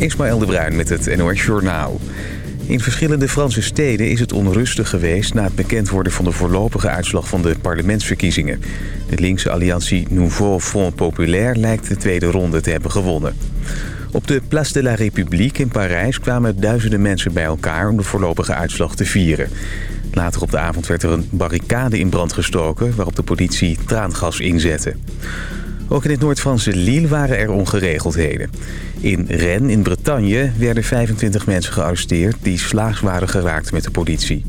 Ismaël de Bruin met het NOS Journaal. In verschillende Franse steden is het onrustig geweest... na het bekend worden van de voorlopige uitslag van de parlementsverkiezingen. De linkse alliantie Nouveau Front Populaire lijkt de tweede ronde te hebben gewonnen. Op de Place de la République in Parijs kwamen duizenden mensen bij elkaar... om de voorlopige uitslag te vieren. Later op de avond werd er een barricade in brand gestoken... waarop de politie traangas inzette. Ook in het Noord-Franse Lille waren er ongeregeldheden. In Rennes in Bretagne werden 25 mensen gearresteerd... die slaags waren geraakt met de politie.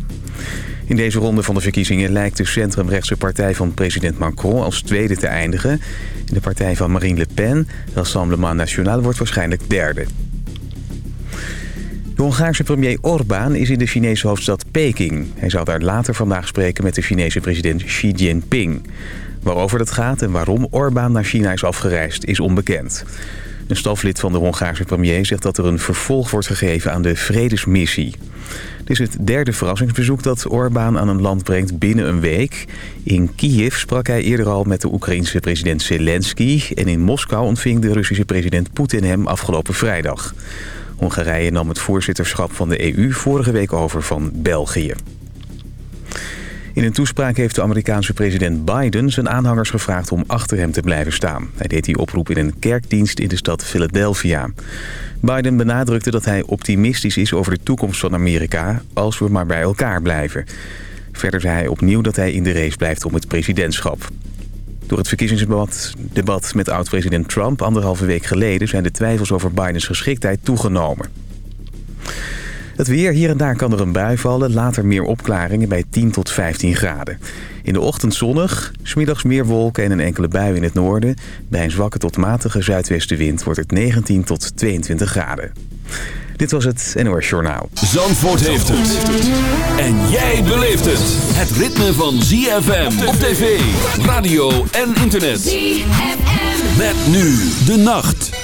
In deze ronde van de verkiezingen lijkt de centrumrechtse partij van president Macron als tweede te eindigen. In de partij van Marine Le Pen, Rassemblement National, wordt waarschijnlijk derde. De Hongaarse premier Orbán is in de Chinese hoofdstad Peking. Hij zal daar later vandaag spreken met de Chinese president Xi Jinping. Waarover dat gaat en waarom Orbán naar China is afgereisd is onbekend. Een staflid van de Hongaarse premier zegt dat er een vervolg wordt gegeven aan de vredesmissie. Het is het derde verrassingsbezoek dat Orbán aan een land brengt binnen een week. In Kiev sprak hij eerder al met de Oekraïense president Zelensky... en in Moskou ontving de Russische president Poetin hem afgelopen vrijdag. Hongarije nam het voorzitterschap van de EU vorige week over van België. In een toespraak heeft de Amerikaanse president Biden zijn aanhangers gevraagd om achter hem te blijven staan. Hij deed die oproep in een kerkdienst in de stad Philadelphia. Biden benadrukte dat hij optimistisch is over de toekomst van Amerika als we maar bij elkaar blijven. Verder zei hij opnieuw dat hij in de race blijft om het presidentschap. Door het verkiezingsdebat met oud-president Trump anderhalve week geleden... zijn de twijfels over Bidens geschiktheid toegenomen. Het weer, hier en daar kan er een bui vallen. Later meer opklaringen bij 10 tot 15 graden. In de ochtend zonnig, smiddags meer wolken en een enkele bui in het noorden. Bij een zwakke tot matige zuidwestenwind wordt het 19 tot 22 graden. Dit was het NOS Journaal. Zandvoort heeft het. En jij beleeft het. Het ritme van ZFM op tv, radio en internet. ZFM. Met nu de nacht.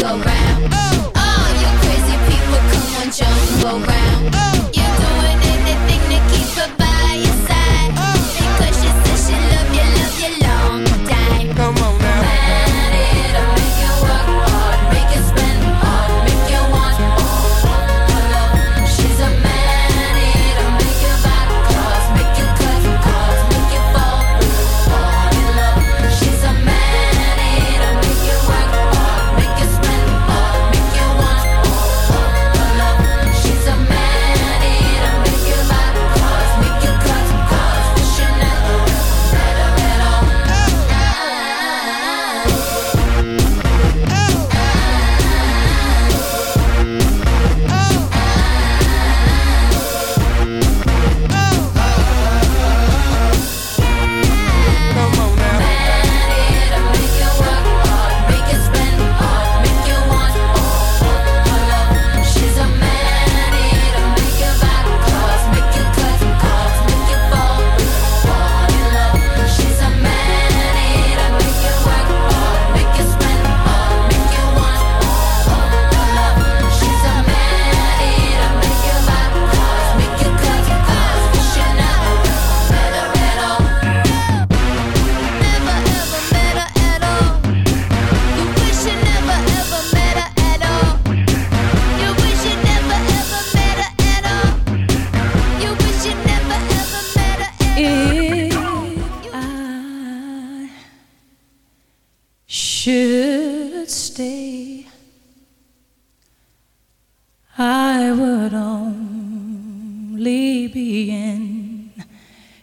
go round. Oh, you crazy people, come on, jump, go round.